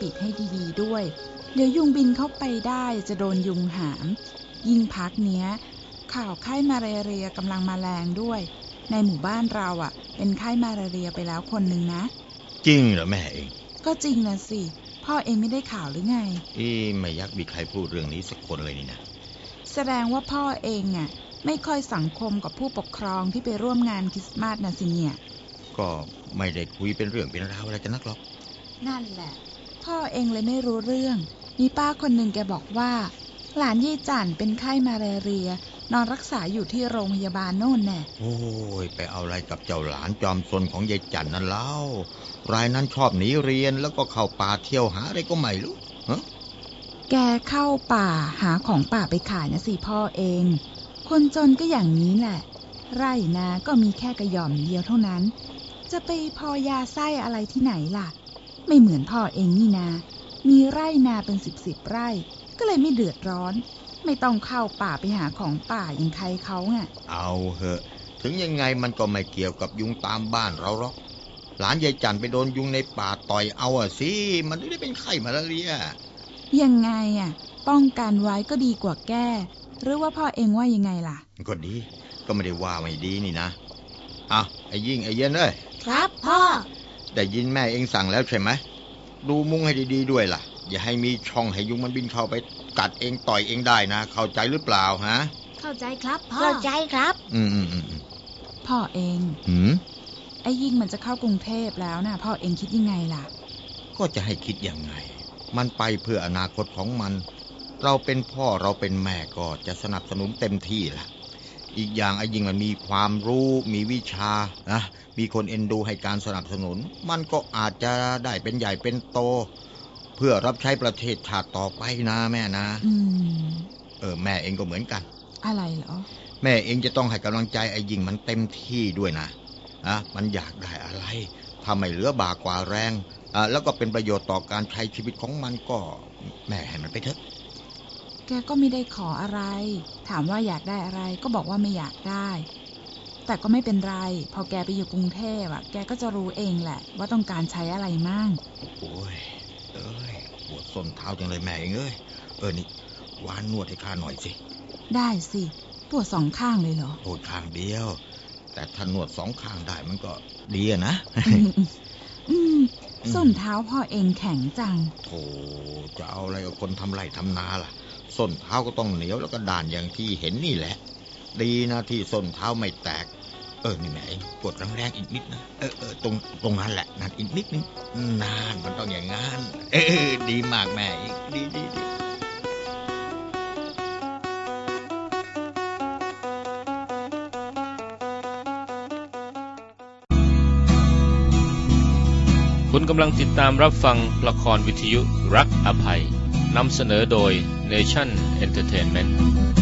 ปิดให้ดีๆด้วย เดี๋ยวยุงบินเข้าไปได้จะโดนยุงหาม ยิ่งพักเนี้ย ข่าวไข้มาเรียกำลังมาแรงด้วย ในหมู่บ้านเราอะ เป็นไข้มาเรียไปแล้วคนหนึ่งนะ จริงเหรอแม่เอง ก็จริงนะสิ พ่อเองไม่ได้ข่าวหรือไงอีไม่ยักมีใครพูดเรื่องนี้สักคนเลยนี่นะแสดงว่าพ่อเองอะไม่ค่อยสังคมกับผู้ปกครองที่ไปร่วมงานคริสต์มาสนะสิเนี่ย ก็ไม่ได้คุยเป็นเรื่องเป็นราวอะไรกันนักหรอก นั่นแหละ พ่อเองเลยไม่รู้เรื่อง มีป้าคนหนึ่งแกบอกว่า หลานยี่จันเป็นไข้มาเรีย นอนรักษาอยู่ที่โรงพยาบาลโน่นแน่โอ้ยไปเอาอะไรกับเจ้าหลานจอมซนของยายจันนั่นเล่ารายนั้นชอบหนีเรียนแล้วก็เข้าป่าเที่ยวหาอะไรก็ไม่รู้ฮะแกเข้าป่าหาของป่าไปขายนะสิพ่อเอง คนจนก็อย่างนี้แหละ ไร่นาก็มีแค่กระหย่อมเดียวเท่านั้น จะไปพอยาไส้อะไรที่ไหนล่ะ ไม่เหมือนพ่อเองนี่นา มีไร่นาเป็นสิบสิบไร่ ก็เลยไม่เดือดร้อน ไม่ต้องเข้าป่าไปหาของป่าอย่างใครเขาไงเอาเหอะ ถึงยังไงมันก็ไม่เกี่ยวกับยุงตามบ้านเราหรอก หลานยายจันไปโดนยุงในป่าต่อยเอาอะสิ มันไม่ได้เป็นไข้มาลาเรีย ยังไงอะป้องกันไว้ก็ดีกว่าแก้ หรือว่าพ่อเองว่ายังไงล่ะ ก็ดี ก็ไม่ได้ว่าไม่ดีนี่นะอะไอ้ยิ่งไอ้เย็นเอ้ยครับพ่อ ได้ยินแม่เองสั่งแล้วใช่ไหมดูมุ้งให้ดีๆด้วยล่ะ อย่าให้มีช่องให้ยุงมันบินเข้าไปกัดเองต่อยเองได้นะ เข้าใจหรือเปล่าฮะ เข้าใจครับพ่อ เข้าใจครับ อืมอืมอืมอืมพ่อเองหืมไอ้ยิ่งมันจะเข้ากรุงเทพแล้วนะพ่อเองคิดยังไงล่ะ ก็จะให้คิดยังไง มันไปเพื่ออนาคตของมัน เราเป็นพ่อเราเป็นแม่ก็จะสนับสนุนเต็มที่ล่ะ อีกอย่างไอ้ยิ่งมันมีความรู้มีวิชานะมีคนเอ็นดูให้การสนับสนุน มันก็อาจจะได้เป็นใหญ่เป็นโต เพื่อรับใช้ประเทศชาติต่อไปนะแม่นะอืมเออแม่เองก็เหมือนกัน อะไรเหรอ แม่เองจะต้องให้กำลังใจไอ้ยิงมันเต็มที่ด้วยนะนะมันอยากได้อะไรถ้าไม่เหลือบากว่าแรงอะแล้วก็เป็นประโยชน์ต่อการใช้ชีวิตของมันก็แม่ให้มันไปเถอะ แกก็ไม่ได้ขออะไร ถามว่าอยากได้อะไรก็บอกว่าไม่อยากได้ แต่ก็ไม่เป็นไร พอแกไปอยู่กรุงเทพอะแกก็จะรู้เองแหละ ว่าต้องการใช้อะไรมั่งโอ้ยเอ้ยปวดส้นเท้าจังเลยแม่เองเอ้ยเออนี่วานนวดให้ข้าหน่อยสิ ได้สิปวดสองข้างเลยเหรอโอ้ยข้างเดียว แต่ถ้านวดสองข้างได้มันก็ดีอะนะอืมอืมส้นเท้าพ่อเองแข็งจังโธ่จะเอาอะไรกับคนทำไรทำนาล่ะ ส้นเท้าก็ต้องเหนียวแล้วก็ด่านอย่างที่เห็นนี่แหละ ดีนะที่ส้นเท้าไม่แตก เออนี่แม่เองกดแรงๆอีกนิดนะเออเออตรงตรงนั้นแหละนั่นอีกนิดนึงนานมันต้องอย่างงั้นเออดีมากแม่อีกดีดีดีคุณกำลังติดตามรับฟังละครวิทยุรักอภัยนำเสนอโดย Nation Entertainment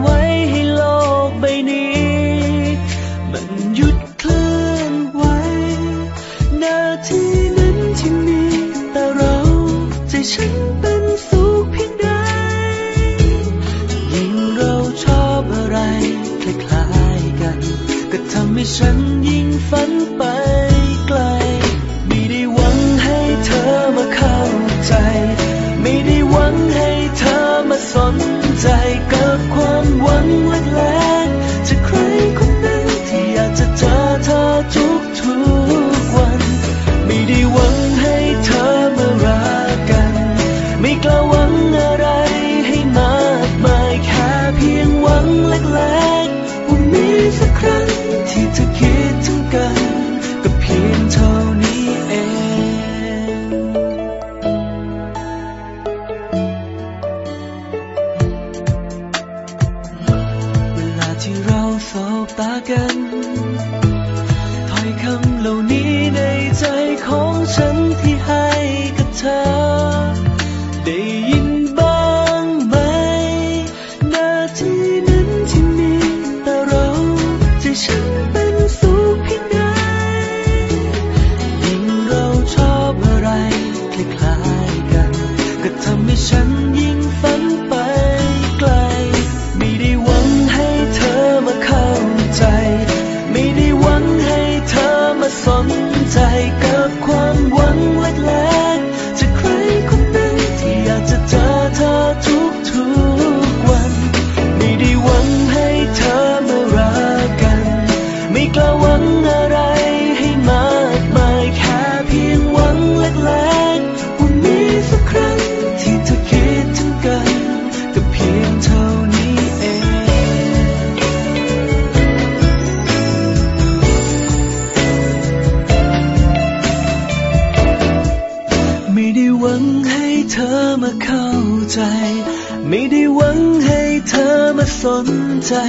ไว้ให้โลกใบนี้ มันหยุดเคลื่อนไหวนาทีนั้นที่มีแต่เราใจฉันเป็นสุขเพียงใดยิ่งเราชอบอะไรคล้ายๆกัน ก็ทำให้ฉันยิ่งฝันไป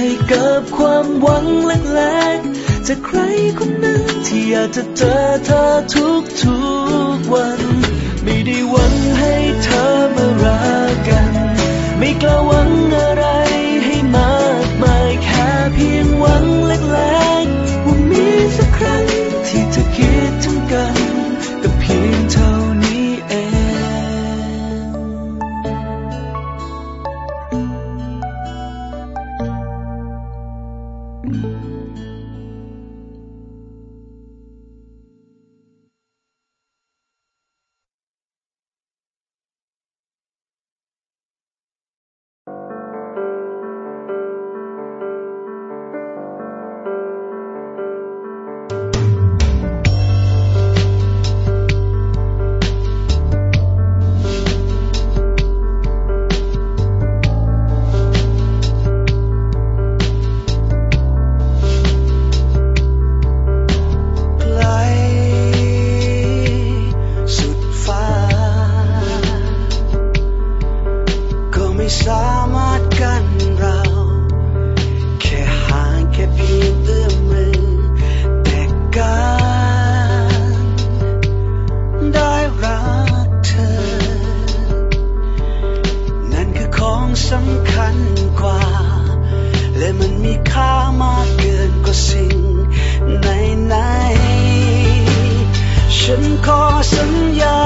ให้กับความหวังเล็กๆจะใครคนหนึ่งที่อยากจะเจอเธอทุกๆวัน ไม่ได้หวัง ไม่สามารถกันเรา แค่ห่างแค่เพียงเอื้อมมือ แต่การได้รักเธอ นั่นคือของสำคัญกว่า และมันมีค่ามากเกินกว่าสิ่งไหนๆฉันขอสัญญา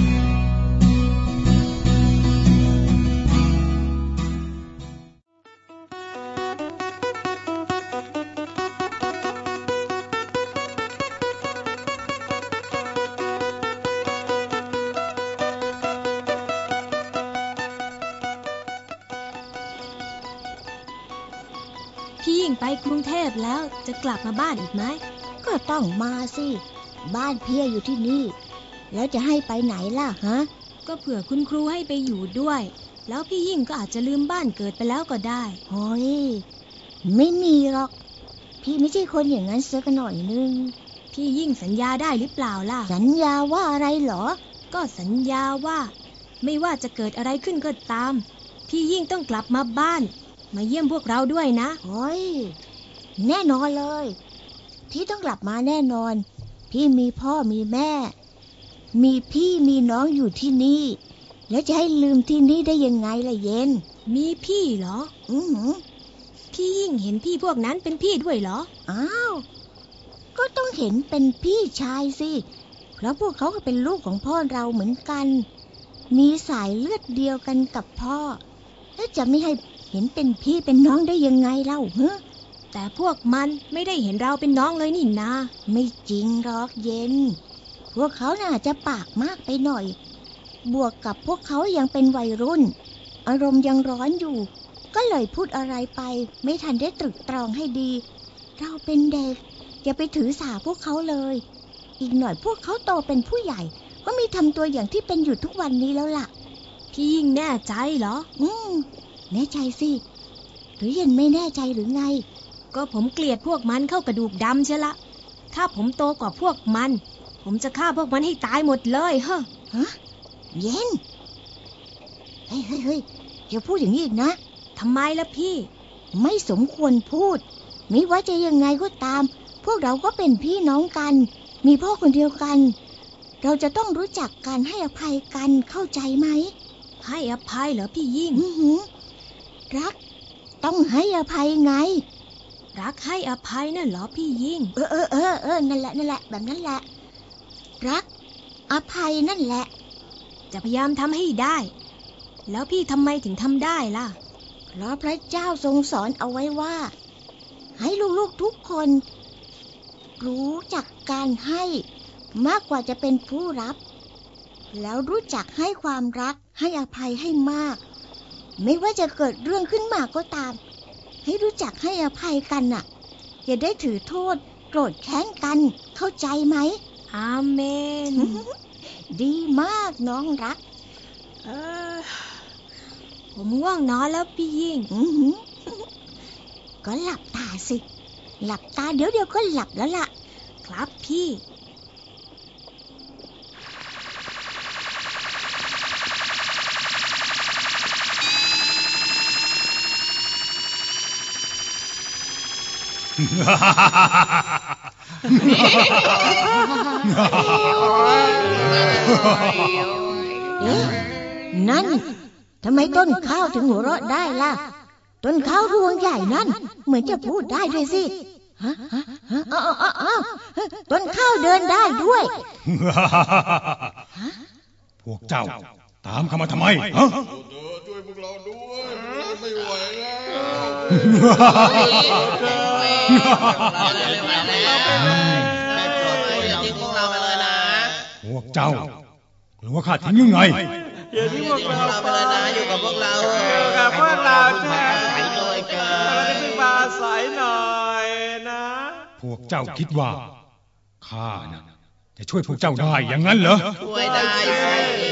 จะกลับมาบ้านอีกไหมก็ต้องมาสิ บ้านเพียอยู่ที่นี่ แล้วจะให้ไปไหนล่ะฮะ ก็เผื่อคุณครูให้ไปอยู่ด้วย แล้วพี่ยิ่งก็อาจจะลืมบ้านเกิดไปแล้วก็ได้โอ้ยไม่มีหรอก พี่ไม่ใช่คนอย่างนั้นสักหน่อยนึง พี่ยิ่งสัญญาได้หรือเปล่าล่ะ สัญญาว่าอะไรเหรอ ก็สัญญาว่า ไม่ว่าจะเกิดอะไรขึ้นก็ตาม พี่ยิ่งต้องกลับมาบ้าน มาเยี่ยมพวกเราด้วยนะโอ้ย แน่นอนเลย พี่ต้องกลับมาแน่นอน พี่มีพ่อมีแม่ มีพี่มีน้องอยู่ที่นี่ แล้วจะให้ลืมที่นี่ได้ยังไงล่ะเย็น มีพี่เหรอ อือหือพี่ยิ่งเห็นพี่พวกนั้นเป็นพี่ด้วยเหรอ อ้าว ก็ต้องเห็นเป็นพี่ชายสิเพราะพวกเขาก็เป็นลูกของพ่อเราเหมือนกัน มีสายเลือดเดียวกันกับพ่อ แล้วจะไม่ให้เห็นเป็นพี่เป็นน้องได้ยังไงเล่าเฮ้ แต่พวกมันไม่ได้เห็นเราเป็นน้องเลยนี่นา ไม่จริงหรอกเย็น พวกเขาน่าจะปากมากไปหน่อย บวกกับพวกเขายังเป็นวัยรุ่น อารมณ์ยังร้อนอยู่ ก็เลยพูดอะไรไป ไม่ทันได้ตรึกตรองให้ดี เราเป็นเด็ก อย่าไปถือสาพวกเขาเลย อีกหน่อยพวกเขาโตเป็นผู้ใหญ่ ก็มีทำตัวอย่างที่เป็นอยู่ทุกวันนี้แล้วล่ะ พี่ยิ่งแน่ใจเหรอ อืม แน่ใจสิ หรือยังไม่แน่ใจหรือไง ก็ผมเกลียดพวกมันเข้ากระดูกดำเชียวละ ถ้าผมโตกว่าพวกมัน ผมจะฆ่าพวกมันให้ตายหมดเลยเฮ้อฮะเย็นเฮ้ยเฮ้ยเฮ้ยอย่าพูดอย่างนี้อีกนะทำไมล่ะพี่ ไม่สมควรพูด ไม่ว่าจะยังไงก็ตาม พวกเราก็เป็นพี่น้องกัน มีพ่อคนเดียวกัน เราจะต้องรู้จักการให้อภัยกันเข้าใจไหม ให้อภัยเหรอพี่ยิ่งอือหือรัก ต้องให้อภัยไง รักให้อภัยน่ะเหรอพี่ยิ่ง เออเออเออเออนั่นแหละนั่นแหละ แบบนั้นแหละ รัก อภัยนั่นแหละ จะพยายามทำให้ได้ แล้วพี่ทำไมถึงทำได้ล่ะ เพราะพระเจ้าทรงสอนเอาไว้ว่า ให้ลูกๆทุกคน รู้จักการให้มากกว่าจะเป็นผู้รับ แล้วรู้จักให้ความรักให้อภัยให้มาก ไม่ว่าจะเกิดเรื่องขึ้นมาก็ตาม ให้รู้จักให้อภัยกันน่ะ อย่าได้ถือโทษ โกรธแค้นกัน เข้าใจไหม อาเมน ดีมากน้องรัก เออ ผมง่วงนอนแล้วพี่ยิ่งอือหือก็หลับตาสิ หลับตาเดี๋ยวเดียวก็หลับแล้วล่ะ ครับพี่ เอ๊ะนั่นทำไมต้นข้าวถึงหัวเราะได้ล่ะ ต้นข้าวรวงใหญ่นั่น เหมือนจะพูดได้ด้วยสิฮะฮะฮะอ้าวอ้าวอ้าวต้นข้าวเดินได้ด้วย พวกเจ้า ตามเข้ามาทำไมฮะช่วยพวกเราด้วย ไม่ไหวแล้วได้โปรดช่วยเราทิ้งพวกเราไปเลยนะพวกเจ้า หรือว่าข้าทิ้งยังไงอย่าที่พวกเราเราไปเลยนะอยู่กับพวกเรากับพวกเราพึ่งแท้พาอาศัยด้วยกัเราได้นพึ่งพาอาศัยหน่อยนะ พวกเจ้าคิดว่าข้านะจะช่วยพวกเจ้าได้อย่างนั้นเหรอช่วยได้สิ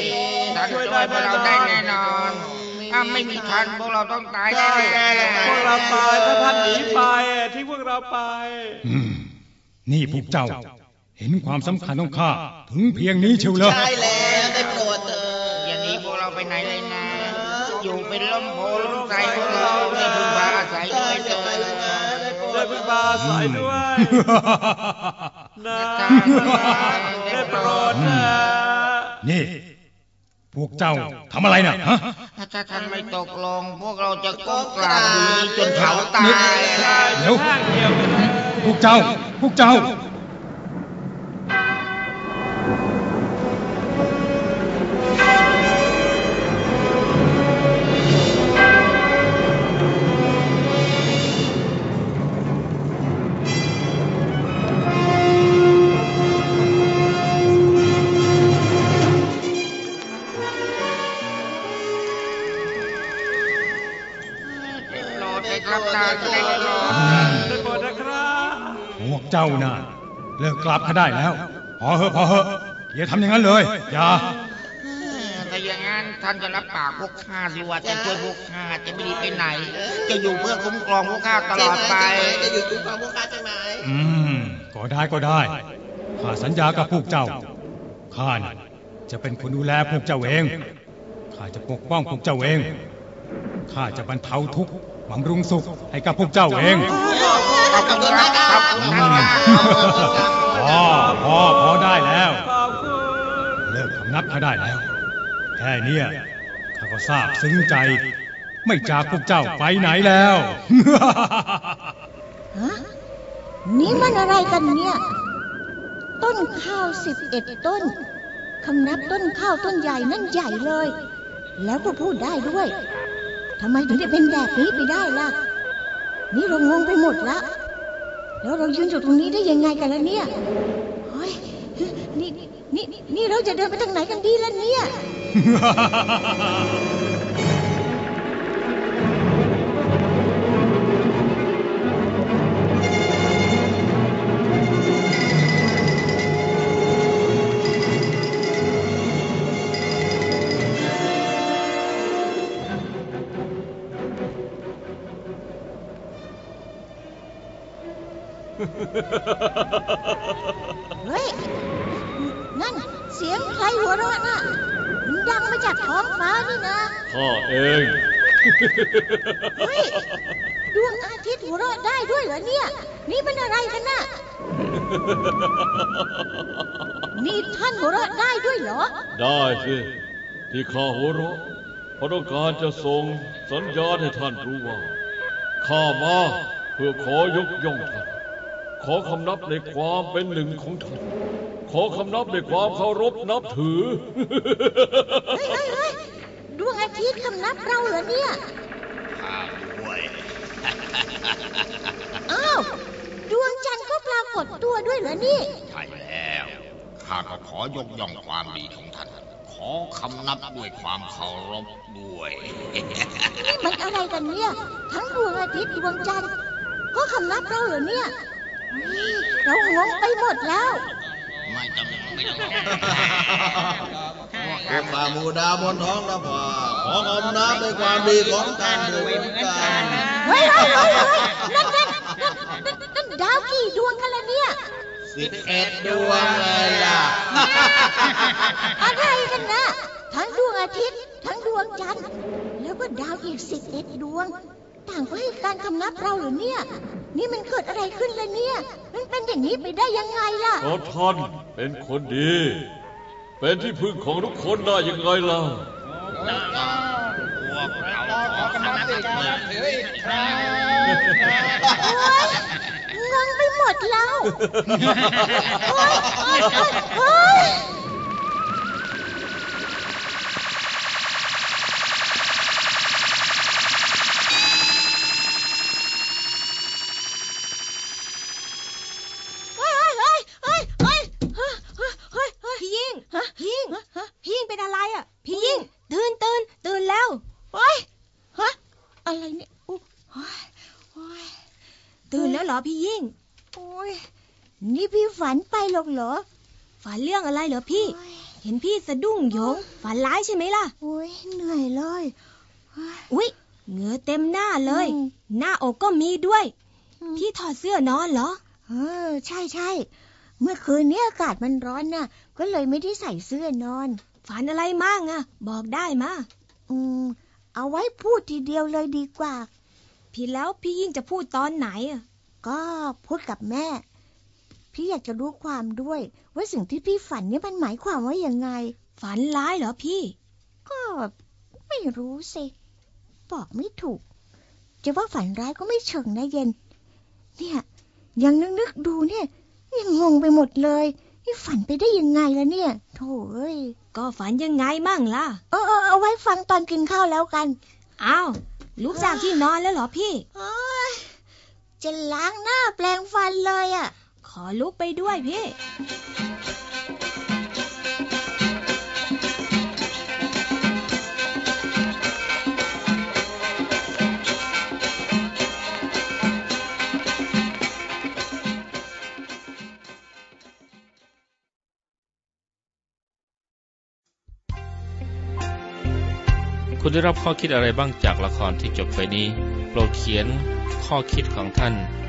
ท่านช่วยพวกเราได้แน่นอน ถ้าไม่มีท่านพวกเราต้องตายได้แน่ๆพวกเราไปถ้าท่านหนีไปที่พวกเราไปอืมนี่พวกเจ้า เห็นความสำคัญของข้าถึงเพียงนี้เชียวเหรอใช่แล้วได้โปรดเถอะอย่าหนีพวกเราไปไหนเลยนะ อยู่เป็นล่มโพล่มไทรพวกเราได้พึ่งพาอาศัยด้วยเถิดได้พึ่งพาอาศัยด้วยนะได้โปรดนะนี่ พวกเจ้าทำอะไรน่ะฮะถ้าท่านไม่ตกลง พวกเราจะก้มกราบอยู่นี้จนเขาตายเดี๋ยวข้างเดียวกันนะพวกเจ้า พวกเจ้า กกลับข้าได้แล้ว พอเหอะพอเหอะอย่าทำอย่างนั้นเลย อย่า ถ้าอย่างนั้นท่านก็รับปากพวกข้าสิว่าจะช่วยพวกข้าจะไม่หนีไปไหน จะอยู่เพื่อคุ้มครองพวกข้าตลอดไป จะอยู่คุ้มครองพวกข้าใช่ไหมอืม ก็ได้ก็ได้ข้าสัญญากับพวกเจ้าข้าน่ะจะเป็นคนดูแลพวกเจ้าเองข้าจะปกป้องพวกเจ้าเองข้าจะบรรเทาทุกข์บำรุงสุขให้กับพวกเจ้าเอง ขอบคุณครับขอบคุณครับพอพอพอได้แล้ว เลิกคำนับข้าได้แล้ว แค่เนี้ยข้าก็ทราบซึ้งใจ ไม่จากพวกเจ้าไปไหนแล้วฮะนี่มันอะไรกันเนี่ย ต้นข้าวสิบเอ็ดต้นคำนับต้นข้าวต้นใหญ่นั่นใหญ่เลย แล้วก็พูดได้ด้วยทำไมถึงได้เป็นแบบนี้ไปได้ล่ะ นี่เรางงไปหมดละ แล้วเรายืนอยู่ตรงนี้ได้ยังไงกันล่ะเนี่ยเฮ้ยนี่นี่นี่เราจะเดินไปทางไหนกันดีล่ะเนี่ย เฮ้ย นั่นเสียงใครหัวเราะน่ะมันดังมาจากท้องฟ้านี่นะข้าเอง เฮ้ย ดวงอาทิตย์หัวเราะได้ด้วยเหรอเนี่ย นี่มันอะไรกันน่ะ นี่ท่านหัวเราะได้ด้วยเหรอ ได้สิ ที่ข้าหัวเราะเพราะต้องการจะส่งสัญญาณให้ท่านรู้ว่า ข้ามาเพื่อขอยกย่องท่าน ขอคำนับในความเป็นหนึ่งของท่าน ขอคำนับในความเคารพนับถือ เฮ้ยเฮ้ยเฮ้ยดวงอาทิตย์คำนับเราเหรอเนี่ย ข้าด้วย อ้าว ดวงจันทร์ก็ปรากฏตัวด้วยเหรอนี่ ใช่แล้ว ข้าก็ขอยกย่องความดีของท่าน ขอคำนับด้วยความเคารพด้วย นี่มันอะไรกันเนี่ย ทั้งดวงอาทิตย์ดวงจันทร์ก็คำนับเราเหรอเนี่ย เรางงไปหมดแล้ว ไม่จำไม่ต้องข้ามูดาบนท้องนภาขอคำนับในความดีของท่านด้วยเหมือนกันเฮ้ยเฮ้ยเฮ้ยนั่นนั่นนั่นดาวกี่ดวงกันละเนี่ยสิบเอ็ดดวงเลยล่ะ อะไรกันนะ ทั้งดวงอาทิตย์ ทั้งดวงจันทร์ แล้วก็ดาวอีกสิบเอ็ดดวง ต่างก็ให้การคำนับเราหรือเนี่ย นี่มันเกิดอะไรขึ้นล่ะเนี่ย มันเป็นอย่างนี้ไปได้ยังไงล่ะ เพราะท่านเป็นคนดี เป็นที่พึ่งของทุกคนได้ยังไงล่ะ พวกเราขอคำนับด้วยความถืออีกครั้งโอ๊ยงงไปหมดแล้ว โอ๊ยโอ๊ยโอ๊ยโอ๊ย พี่ฝันไปหรอกเหรอ ฝันเรื่องอะไรเหรอพี่ เห็นพี่สะดุ้งโยง ฝันร้ายใช่ไหมล่ะ โอ้ยเหนื่อยเลยเฮ้ยอุ๊ยเหงื่อเต็มหน้าเลยอืมหน้าอกก็มีด้วยอืมพี่ถอดเสื้อนอนเหรอ เออ ใช่ใช่ เมื่อคืนนี้อากาศมันร้อนน่ะ ก็เลยไม่ได้ใส่เสื้อนอน ฝันอะไรมั่งอะบอกได้มาอืม เอาไว้พูดทีเดียวเลยดีกว่า พี่แล้วพี่ยิ่งจะพูดตอนไหนอะก็พูดกับแม่ พี่อยากจะรู้ความด้วย ว่าสิ่งที่พี่ฝันเนี่ยมันหมายความว่ายังไง ฝันร้ายเหรอพี่ ก็ไม่รู้สิบอกไม่ถูก จะว่าฝันร้ายก็ไม่เชิงนะเย็น เนี่ย ยังนึกนึกๆดูเนี่ยยังงงไปหมดเลยนี่ฝันไปได้ยังไงล่ะเนี่ยโถ่เอ้ยก็ฝันยังไงมั่งล่ะ เออเออเอาไว้ฟังตอนกินข้าวแล้วกันอ้าวลุกจากที่นอนแล้วเหรอพี่โอ๊ยจะล้างหน้าแปลงฟันเลยอะ ขอลุกไปด้วยพี่คุณได้รับข้อคิดอะไรบ้างจากละครที่จบไปนี้ โปรดเขียนข้อคิดของท่าน